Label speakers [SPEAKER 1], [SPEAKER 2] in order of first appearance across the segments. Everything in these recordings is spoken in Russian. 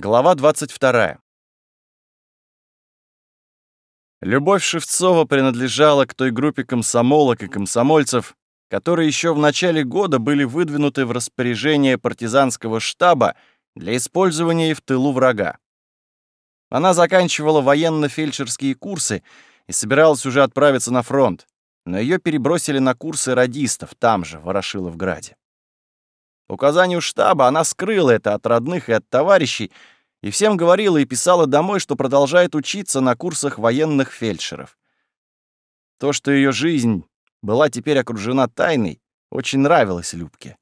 [SPEAKER 1] Глава 22. Любовь Шевцова принадлежала к той группе комсомолок и комсомольцев, которые еще в начале года были выдвинуты в распоряжение партизанского штаба для использования в тылу врага. Она заканчивала военно-фельдшерские курсы и собиралась уже отправиться на фронт, но ее перебросили на курсы радистов там же, в Ворошиловграде. По указанию штаба она скрыла это от родных и от товарищей, и всем говорила и писала домой, что продолжает учиться на курсах военных фельдшеров. То, что ее жизнь была теперь окружена тайной, очень нравилось Любке.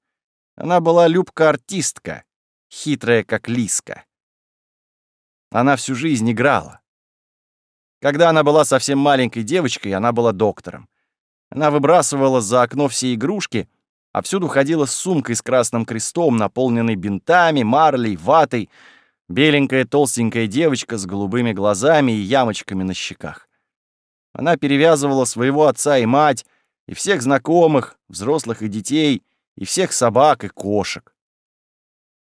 [SPEAKER 1] Она была Любка-артистка, хитрая как лиска. Она всю жизнь играла. Когда она была совсем маленькой девочкой, она была доктором. Она выбрасывала за окно все игрушки, а ходила с сумкой с красным крестом, наполненной бинтами, марлей, ватой, беленькая толстенькая девочка с голубыми глазами и ямочками на щеках. Она перевязывала своего отца и мать, и всех знакомых, взрослых и детей, и всех собак и кошек.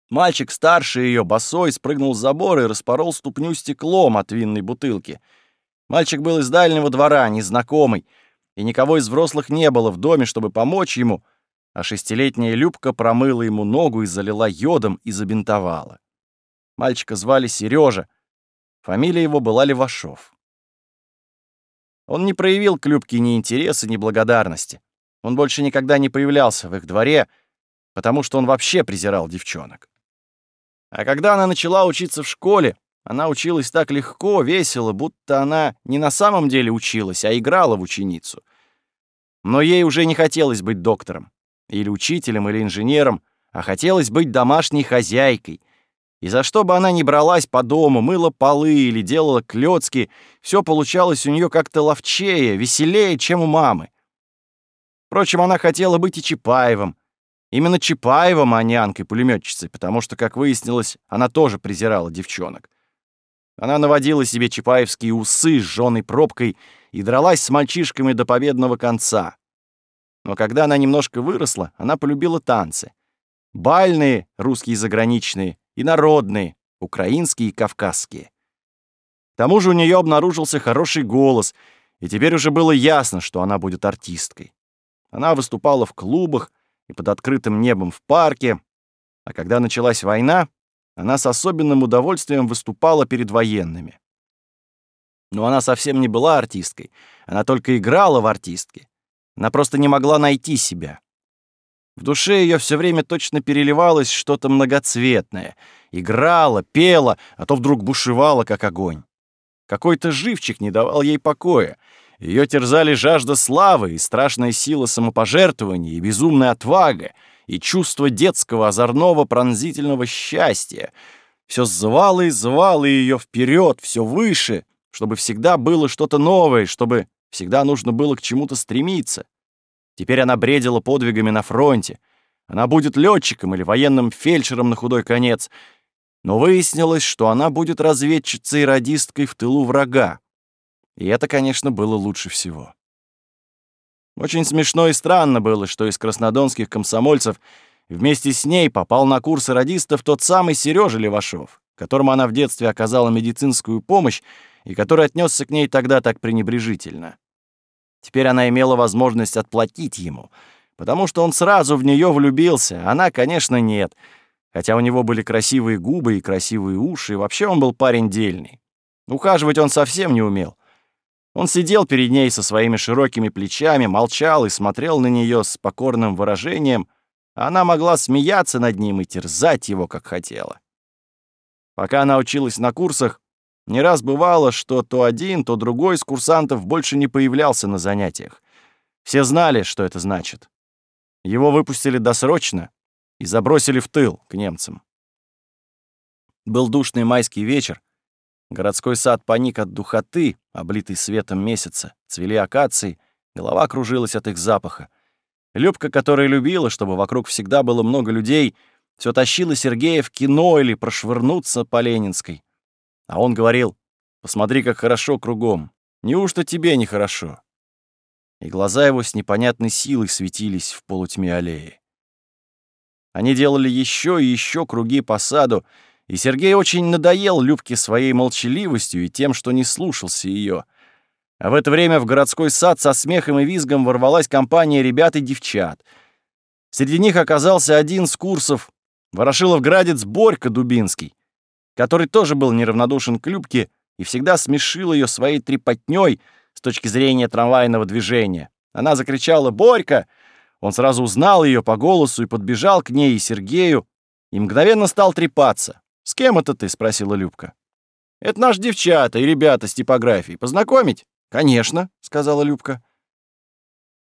[SPEAKER 1] Мальчик старше ее, босой, спрыгнул с забора и распорол ступню стеклом от винной бутылки. Мальчик был из дальнего двора, незнакомый, и никого из взрослых не было в доме, чтобы помочь ему — а шестилетняя Любка промыла ему ногу и залила йодом и забинтовала. Мальчика звали Сережа, фамилия его была Левашов. Он не проявил к Любке ни интереса, ни благодарности. Он больше никогда не появлялся в их дворе, потому что он вообще презирал девчонок. А когда она начала учиться в школе, она училась так легко, весело, будто она не на самом деле училась, а играла в ученицу. Но ей уже не хотелось быть доктором или учителем, или инженером, а хотелось быть домашней хозяйкой. И за что бы она ни бралась по дому, мыла полы или делала клёцки, все получалось у нее как-то ловчее, веселее, чем у мамы. Впрочем, она хотела быть и Чапаевым. Именно Чапаевым, а не Анкой-пулемётчицей, потому что, как выяснилось, она тоже презирала девчонок. Она наводила себе чапаевские усы с жжёной пробкой и дралась с мальчишками до победного конца. Но когда она немножко выросла, она полюбила танцы. Бальные, русские заграничные, и народные, украинские и кавказские. К тому же у нее обнаружился хороший голос, и теперь уже было ясно, что она будет артисткой. Она выступала в клубах и под открытым небом в парке, а когда началась война, она с особенным удовольствием выступала перед военными. Но она совсем не была артисткой, она только играла в артистке. Она просто не могла найти себя. В душе ее все время точно переливалось что-то многоцветное. Играла, пела, а то вдруг бушевала, как огонь. Какой-то живчик не давал ей покоя. Ее терзали жажда славы и страшная сила самопожертвования, и безумная отвага, и чувство детского озорного пронзительного счастья. Все звало и звало ее вперед, все выше, чтобы всегда было что-то новое, чтобы Всегда нужно было к чему-то стремиться. Теперь она бредила подвигами на фронте. Она будет летчиком или военным фельдшером на худой конец. Но выяснилось, что она будет разведчицей и радисткой в тылу врага. И это, конечно, было лучше всего. Очень смешно и странно было, что из краснодонских комсомольцев вместе с ней попал на курсы радистов тот самый Сережа Левашов, которому она в детстве оказала медицинскую помощь и который отнесся к ней тогда так пренебрежительно. Теперь она имела возможность отплатить ему, потому что он сразу в нее влюбился, она, конечно, нет, хотя у него были красивые губы и красивые уши, и вообще он был парень дельный. Ухаживать он совсем не умел. Он сидел перед ней со своими широкими плечами, молчал и смотрел на нее с покорным выражением, а она могла смеяться над ним и терзать его, как хотела. Пока она училась на курсах, не раз бывало, что то один, то другой из курсантов больше не появлялся на занятиях. Все знали, что это значит. Его выпустили досрочно и забросили в тыл к немцам. Был душный майский вечер. Городской сад паник от духоты, облитый светом месяца, цвели акации, голова кружилась от их запаха. Любка, которая любила, чтобы вокруг всегда было много людей, все тащила Сергея в кино или прошвырнуться по Ленинской. А он говорил, посмотри, как хорошо кругом. Неужто тебе нехорошо? И глаза его с непонятной силой светились в полутьме аллеи. Они делали еще и еще круги по саду, и Сергей очень надоел Любке своей молчаливостью и тем, что не слушался ее. А в это время в городской сад со смехом и визгом ворвалась компания ребят и девчат. Среди них оказался один с курсов, Ворошилов-градец Борька Дубинский, который тоже был неравнодушен к Любке и всегда смешил ее своей трепотней с точки зрения трамвайного движения. Она закричала «Борька!», он сразу узнал ее по голосу и подбежал к ней и Сергею, и мгновенно стал трепаться. «С кем это ты?» — спросила Любка. «Это наши девчата и ребята с типографией. Познакомить?» «Конечно», — сказала Любка.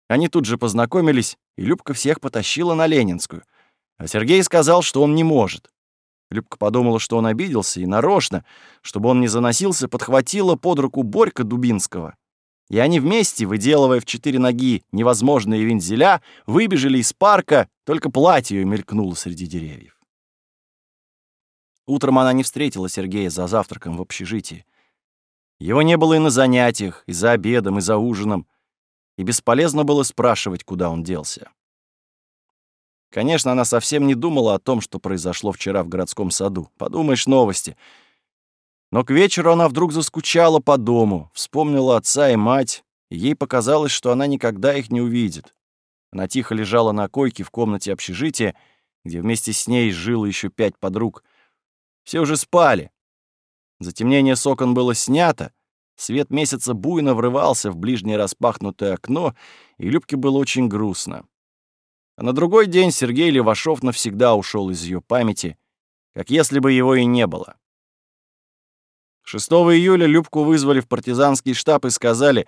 [SPEAKER 1] Они тут же познакомились, и Любка всех потащила на Ленинскую. А Сергей сказал, что он не может. Любка подумала, что он обиделся, и нарочно, чтобы он не заносился, подхватила под руку Борька Дубинского. И они вместе, выделывая в четыре ноги невозможные вензеля, выбежали из парка, только платье ее мелькнуло среди деревьев. Утром она не встретила Сергея за завтраком в общежитии. Его не было и на занятиях, и за обедом, и за ужином, и бесполезно было спрашивать, куда он делся. Конечно, она совсем не думала о том, что произошло вчера в городском саду. Подумаешь, новости. Но к вечеру она вдруг заскучала по дому, вспомнила отца и мать, и ей показалось, что она никогда их не увидит. Она тихо лежала на койке в комнате общежития, где вместе с ней жило еще пять подруг. Все уже спали. Затемнение с окон было снято, свет месяца буйно врывался в ближнее распахнутое окно, и Любке было очень грустно. А на другой день Сергей Левашов навсегда ушел из ее памяти, как если бы его и не было. 6 июля Любку вызвали в партизанский штаб и сказали,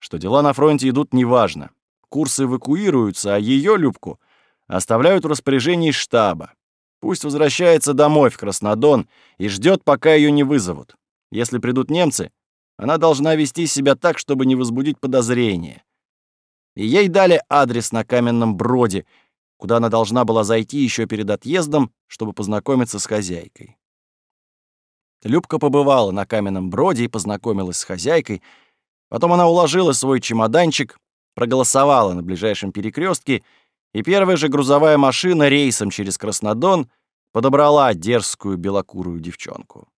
[SPEAKER 1] что дела на фронте идут неважно. Курсы эвакуируются, а ее, Любку, оставляют в распоряжении штаба. Пусть возвращается домой, в Краснодон, и ждет, пока ее не вызовут. Если придут немцы, она должна вести себя так, чтобы не возбудить подозрения и ей дали адрес на каменном броде, куда она должна была зайти еще перед отъездом, чтобы познакомиться с хозяйкой. Любка побывала на каменном броде и познакомилась с хозяйкой. Потом она уложила свой чемоданчик, проголосовала на ближайшем перекрестке, и первая же грузовая машина рейсом через Краснодон подобрала дерзкую белокурую девчонку.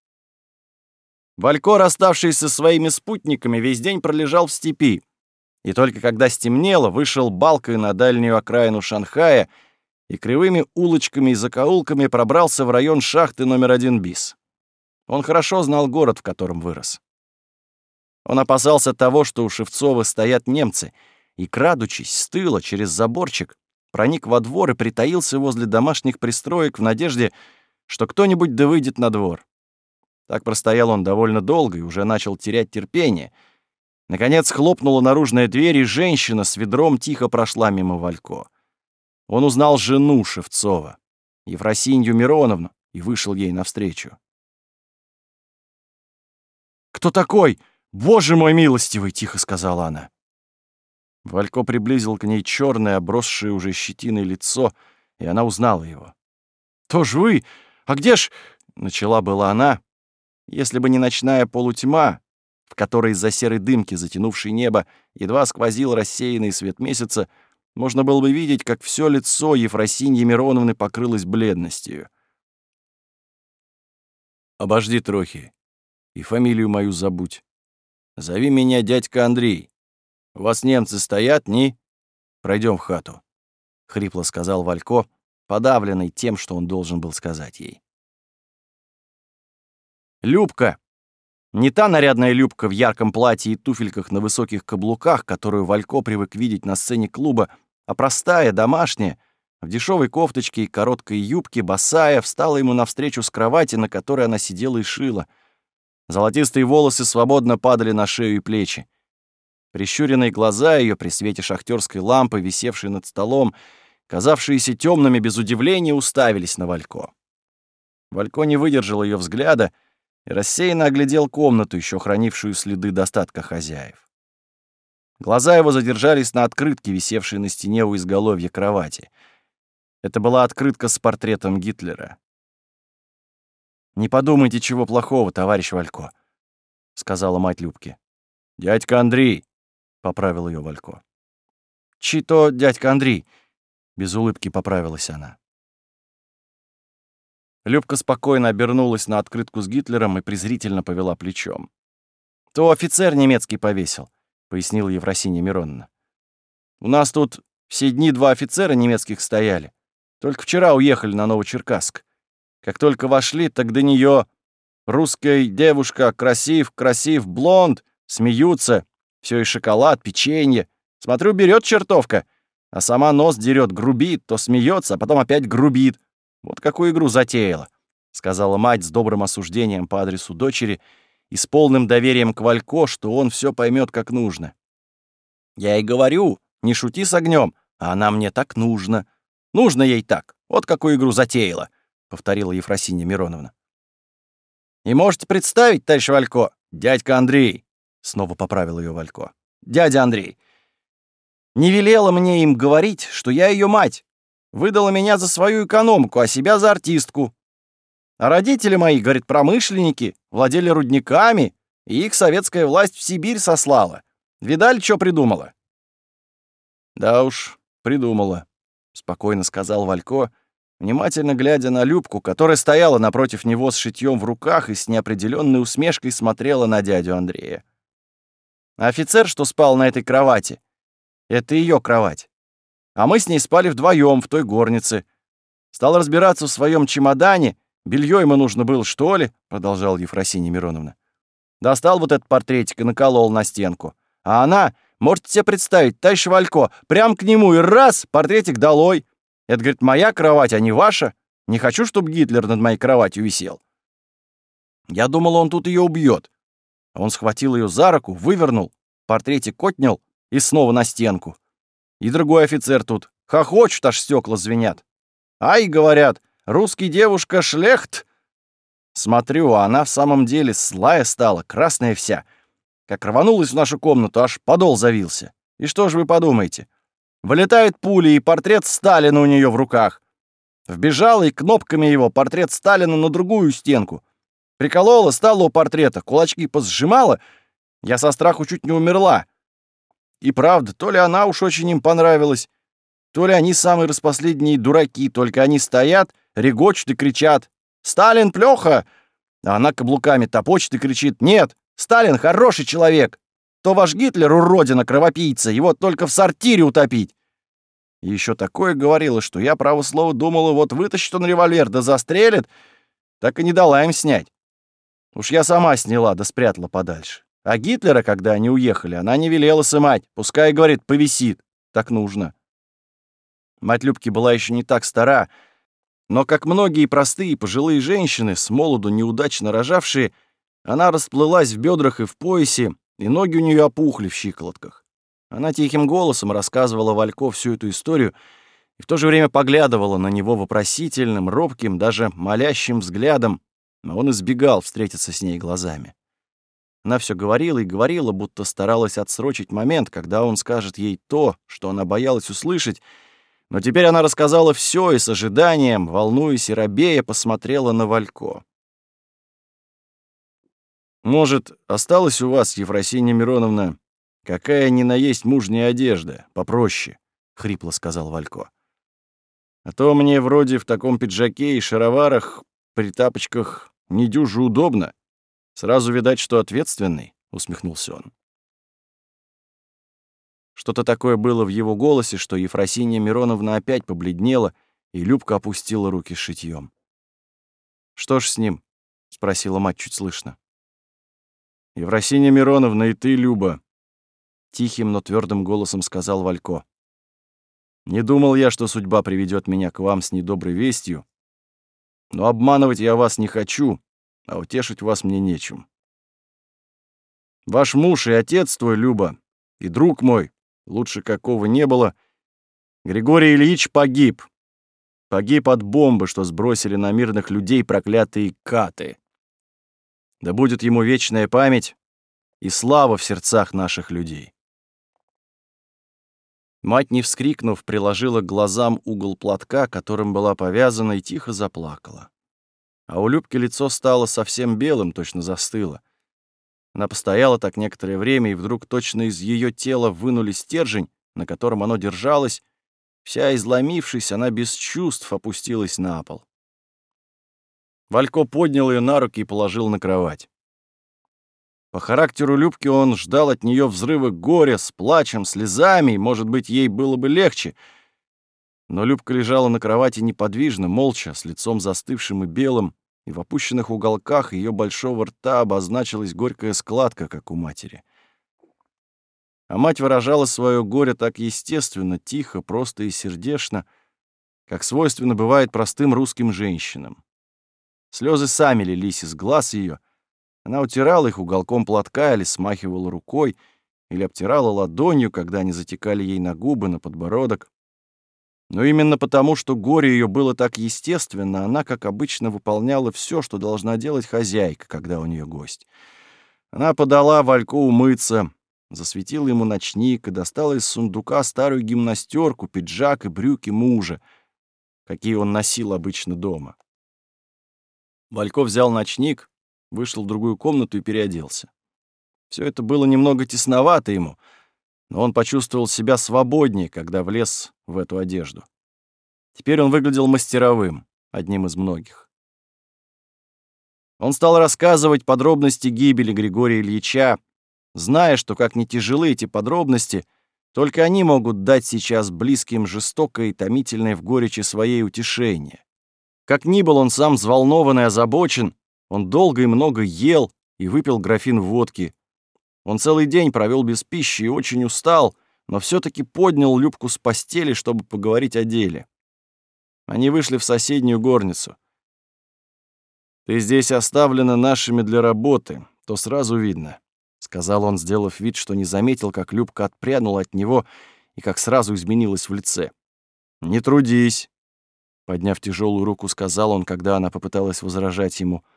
[SPEAKER 1] Валько, расставшийся со своими спутниками, весь день пролежал в степи, и только когда стемнело, вышел балкой на дальнюю окраину Шанхая и кривыми улочками и закоулками пробрался в район шахты номер один БИС. Он хорошо знал город, в котором вырос. Он опасался того, что у Шевцова стоят немцы, и, крадучись с тыла через заборчик, проник во двор и притаился возле домашних пристроек в надежде, что кто-нибудь да выйдет на двор. Так простоял он довольно долго и уже начал терять терпение — Наконец хлопнула наружная дверь, и женщина с ведром тихо прошла мимо Валько. Он узнал жену Шевцова, Ефросинью Мироновну, и вышел ей навстречу. «Кто такой? Боже мой милостивый!» — тихо сказала она. Валько приблизил к ней черное, обросшее уже щетиной лицо, и она узнала его. «Тоже вы? А где ж...» — начала была она. Если бы не ночная полутьма, в которой из-за серой дымки, затянувшей небо, едва сквозил рассеянный свет месяца, можно было бы видеть, как все лицо Ефросиньи Мироновны покрылось бледностью. «Обожди трохи, и фамилию мою забудь. Зови меня дядька Андрей. У вас немцы стоят, не? Пройдем в хату», — хрипло сказал Валько, подавленный тем, что он должен был сказать ей. «Любка!» Не та нарядная Любка в ярком платье и туфельках на высоких каблуках, которую Валько привык видеть на сцене клуба, а простая, домашняя, в дешевой кофточке и короткой юбке, босая, встала ему навстречу с кровати, на которой она сидела и шила. Золотистые волосы свободно падали на шею и плечи. Прищуренные глаза ее при свете шахтерской лампы, висевшей над столом, казавшиеся темными без удивления, уставились на Валько. Валько не выдержал ее взгляда — и рассеянно оглядел комнату, еще хранившую следы достатка хозяев. Глаза его задержались на открытке, висевшей на стене у изголовья кровати. Это была открытка с портретом Гитлера. «Не подумайте, чего плохого, товарищ Валько», — сказала мать Любки. «Дядька Андрей», — поправил ее Валько. «Чьи-то дядька Андрей», — без улыбки поправилась она. Любка спокойно обернулась на открытку с Гитлером и презрительно повела плечом. «То офицер немецкий повесил», — пояснила Евросинья Мироновна. «У нас тут все дни два офицера немецких стояли. Только вчера уехали на Новочеркасск. Как только вошли, так до нее русская девушка, красив, красив, блонд, смеются, все и шоколад, печенье. Смотрю, берет чертовка, а сама нос дерет, грубит, то смеется, а потом опять грубит. Вот какую игру затеяла, сказала мать с добрым осуждением по адресу дочери и с полным доверием к Валько, что он все поймет как нужно. Я и говорю, не шути с огнем, а она мне так нужно. Нужно ей так. Вот какую игру затеяла, повторила Ефросинья Мироновна. И можете представить, товарищ Валько, дядька Андрей, снова поправил ее Валько. Дядя Андрей, не велела мне им говорить, что я ее мать, Выдала меня за свою экономку, а себя за артистку. А родители мои, говорит, промышленники, владели рудниками, и их советская власть в Сибирь сослала. Видали, что придумала?» «Да уж, придумала», — спокойно сказал Валько, внимательно глядя на Любку, которая стояла напротив него с шитьем в руках и с неопределенной усмешкой смотрела на дядю Андрея. офицер, что спал на этой кровати, это ее кровать. А мы с ней спали вдвоем в той горнице. Стал разбираться в своем чемодане. Белье ему нужно было, что ли? Продолжала Ефросинья Мироновна. Достал вот этот портретик и наколол на стенку. А она, можете себе представить, товарищ Валько, прям к нему и раз, портретик долой. Это, говорит, моя кровать, а не ваша. Не хочу, чтобы Гитлер над моей кроватью висел. Я думал, он тут ее убьет. Он схватил ее за руку, вывернул, портретик отнял и снова на стенку. И другой офицер тут. Хохочут, аж стекла звенят. Ай, говорят, русский девушка шлехт. Смотрю, а она в самом деле слая стала, красная вся. Как рванулась в нашу комнату, аж подол завился. И что же вы подумаете? Вылетает пуля, и портрет Сталина у нее в руках. Вбежала и кнопками его портрет Сталина на другую стенку. Приколола, стала у портрета, кулачки позжимала. Я со страху чуть не умерла. И правда, то ли она уж очень им понравилась, то ли они самые распоследние дураки, только они стоят, регочут и кричат «Сталин плёха!» А она каблуками топочет и кричит «Нет, Сталин хороший человек! То ваш Гитлер уродина, кровопийца, его только в сортире утопить!» И ещё такое говорила, что я, право слово, думала, вот вытащит он револьвер да застрелит, так и не дала им снять. Уж я сама сняла да спрятала подальше. А Гитлера, когда они уехали, она не велела сымать. Пускай, говорит, повисит. Так нужно. Мать Любки была еще не так стара, но, как многие простые пожилые женщины, с молоду неудачно рожавшие, она расплылась в бедрах и в поясе, и ноги у нее опухли в щиколотках. Она тихим голосом рассказывала Валько всю эту историю и в то же время поглядывала на него вопросительным, робким, даже молящим взглядом, но он избегал встретиться с ней глазами. Она все говорила и говорила, будто старалась отсрочить момент, когда он скажет ей то, что она боялась услышать, но теперь она рассказала все и с ожиданием, волнуясь и робея, посмотрела на Валько. «Может, осталась у вас, Ефросинья Мироновна, какая ни на есть мужняя одежда, попроще?» — хрипло сказал Валько. «А то мне вроде в таком пиджаке и шароварах при тапочках не дюже удобно». Сразу видать, что ответственный, усмехнулся он. Что-то такое было в его голосе, что Ефросинья Мироновна опять побледнела, и Любка опустила руки с шитьем. «Что ж с ним?» — спросила мать чуть слышно. «Ефросинья Мироновна, и ты, Люба!» Тихим, но твердым голосом сказал Валько. «Не думал я, что судьба приведет меня к вам с недоброй вестью, но обманывать я вас не хочу, а утешить вас мне нечем. Ваш муж и отец твой, Люба, и друг мой, лучше какого не было, Григорий Ильич погиб. Погиб от бомбы, что сбросили на мирных людей проклятые каты. Да будет ему вечная память и слава в сердцах наших людей. Мать, не вскрикнув, приложила к глазам угол платка, которым была повязана, и тихо заплакала. А у Любки лицо стало совсем белым, точно застыло. Она постояла так некоторое время, и вдруг точно из ее тела вынули стержень, на котором оно держалось. Вся изломившись, она без чувств опустилась на пол. Валько поднял ее на руки и положил на кровать. По характеру Любки он ждал от нее взрыва горя с плачем, слезами, и, может быть, ей было бы легче. Но Любка лежала на кровати неподвижно, молча, с лицом застывшим и белым, и в опущенных уголках ее большого рта обозначилась горькая складка, как у матери. А мать выражала свое горе так естественно, тихо, просто и сердечно, как свойственно бывает простым русским женщинам. Слезы сами лились из глаз ее, она утирала их уголком платка или смахивала рукой, или обтирала ладонью, когда они затекали ей на губы, на подбородок. Но именно потому, что горе ее было так естественно, она, как обычно, выполняла все, что должна делать хозяйка, когда у нее гость. Она подала Вальку умыться, засветила ему ночник и достала из сундука старую гимнастерку, пиджак и брюки мужа, какие он носил обычно дома. Валько взял ночник, вышел в другую комнату и переоделся. Все это было немного тесновато ему, но он почувствовал себя свободнее, когда влез в эту одежду. Теперь он выглядел мастеровым, одним из многих. Он стал рассказывать подробности гибели Григория Ильича, зная, что как ни тяжелы эти подробности, только они могут дать сейчас близким жестокое и томительное в горечи своей утешение. Как ни был он сам взволнован и озабочен, он долго и много ел и выпил графин водки. Он целый день провел без пищи и очень устал, но все таки поднял Любку с постели, чтобы поговорить о деле. Они вышли в соседнюю горницу. «Ты здесь оставлена нашими для работы, то сразу видно», — сказал он, сделав вид, что не заметил, как Любка отпрянула от него и как сразу изменилась в лице. «Не трудись», — подняв тяжелую руку, сказал он, когда она попыталась возражать ему —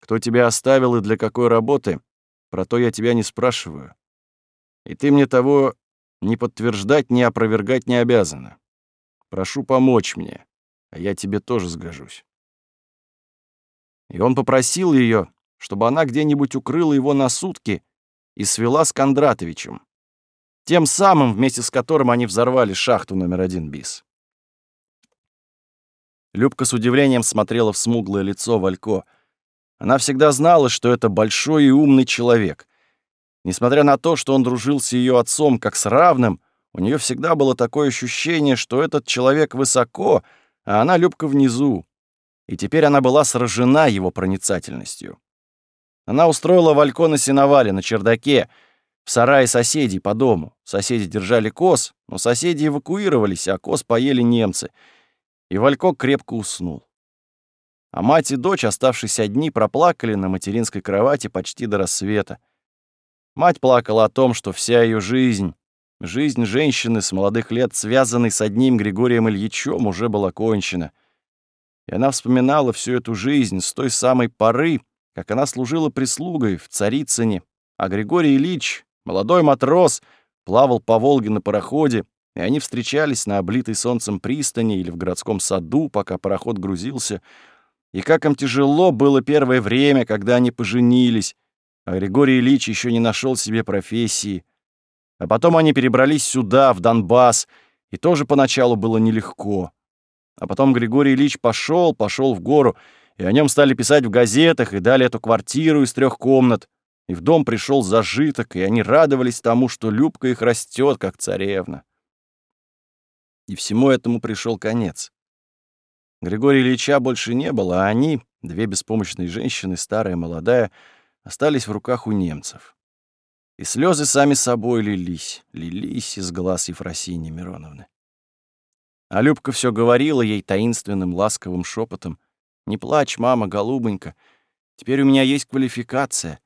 [SPEAKER 1] кто тебя оставил и для какой работы, про то я тебя не спрашиваю. И ты мне того ни подтверждать, ни опровергать не обязана. Прошу помочь мне, а я тебе тоже сгожусь». И он попросил ее, чтобы она где-нибудь укрыла его на сутки и свела с Кондратовичем, тем самым, вместе с которым они взорвали шахту номер один БИС. Любка с удивлением смотрела в смуглое лицо Валько — она всегда знала, что это большой и умный человек. Несмотря на то, что он дружил с ее отцом как с равным, у нее всегда было такое ощущение, что этот человек высоко, а она Любка внизу. И теперь она была сражена его проницательностью. Она устроила Валько на сеновале, на чердаке, в сарае соседей по дому. Соседи держали коз, но соседи эвакуировались, а коз поели немцы. И Валько крепко уснул. А мать и дочь, оставшись одни, проплакали на материнской кровати почти до рассвета. Мать плакала о том, что вся ее жизнь, жизнь женщины с молодых лет, связанной с одним Григорием Ильичем, уже была кончена. И она вспоминала всю эту жизнь с той самой поры, как она служила прислугой в Царицыне, а Григорий Ильич, молодой матрос, плавал по Волге на пароходе, и они встречались на облитой солнцем пристани или в городском саду, пока пароход грузился — и как им тяжело было первое время, когда они поженились, а Григорий Ильич еще не нашел себе профессии. А потом они перебрались сюда, в Донбасс, и тоже поначалу было нелегко. А потом Григорий Ильич пошел, пошел в гору, и о нем стали писать в газетах, и дали эту квартиру из трех комнат. И в дом пришел зажиток, и они радовались тому, что Любка их растет, как царевна. И всему этому пришел конец. Григория Ильича больше не было, а они, две беспомощные женщины, старая и молодая, остались в руках у немцев. И слезы сами собой лились, лились из глаз Ефросинии Мироновны. А Любка все говорила ей таинственным ласковым шепотом: «Не плачь, мама, голубонька, теперь у меня есть квалификация.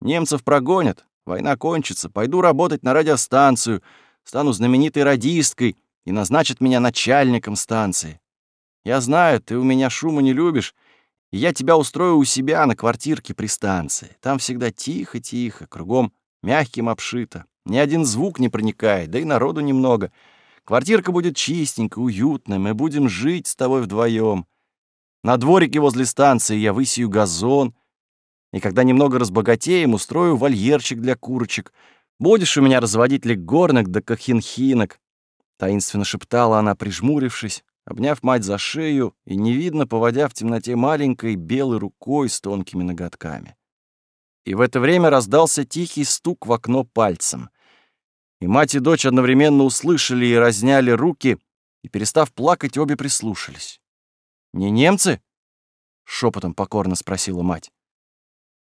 [SPEAKER 1] Немцев прогонят, война кончится, пойду работать на радиостанцию, стану знаменитой радисткой и назначат меня начальником станции. Я знаю, ты у меня шума не любишь, и я тебя устрою у себя на квартирке при станции. Там всегда тихо-тихо, кругом мягким обшито. Ни один звук не проникает, да и народу немного. Квартирка будет чистенькая, уютная, мы будем жить с тобой вдвоем. На дворике возле станции я высею газон, и когда немного разбогатеем, устрою вольерчик для курочек. Будешь у меня разводить легорнок да кахинхинок. Таинственно шептала она, прижмурившись, обняв мать за шею и невидно поводя в темноте маленькой белой рукой с тонкими ноготками. И в это время раздался тихий стук в окно пальцем. И мать и дочь одновременно услышали и разняли руки, и, перестав плакать, обе прислушались. «Не немцы?» — шепотом покорно спросила мать.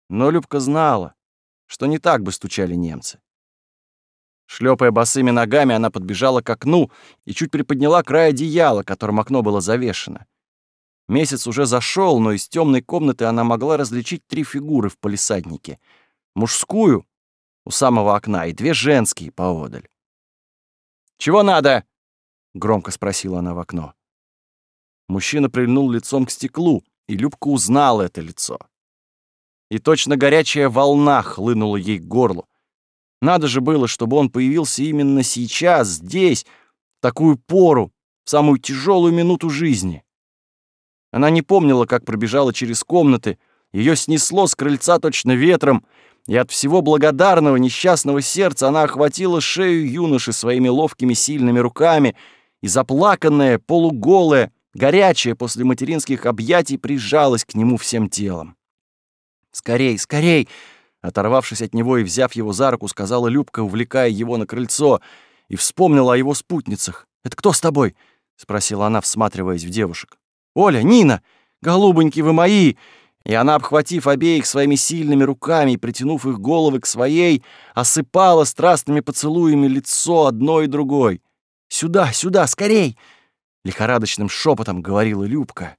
[SPEAKER 1] Но Любка знала, что не так бы стучали немцы. Шлепая босыми ногами, она подбежала к окну и чуть приподняла край одеяла, которым окно было завешено. Месяц уже зашел, но из темной комнаты она могла различить три фигуры в полисаднике. Мужскую у самого окна и две женские поодаль. «Чего надо?» — громко спросила она в окно. Мужчина прильнул лицом к стеклу, и Любка узнала это лицо. И точно горячая волна хлынула ей к горлу. Надо же было, чтобы он появился именно сейчас, здесь, в такую пору, в самую тяжелую минуту жизни. Она не помнила, как пробежала через комнаты, ее снесло с крыльца точно ветром, и от всего благодарного несчастного сердца она охватила шею юноши своими ловкими сильными руками и заплаканная, полуголая, горячая после материнских объятий прижалась к нему всем телом. «Скорей, скорей!» Оторвавшись от него и взяв его за руку, сказала Любка, увлекая его на крыльцо, и вспомнила о его спутницах. «Это кто с тобой?» — спросила она, всматриваясь в девушек. «Оля, Нина! Голубоньки вы мои!» И она, обхватив обеих своими сильными руками и притянув их головы к своей, осыпала страстными поцелуями лицо одной и другой. «Сюда, сюда, скорей!» — лихорадочным шепотом говорила Любка.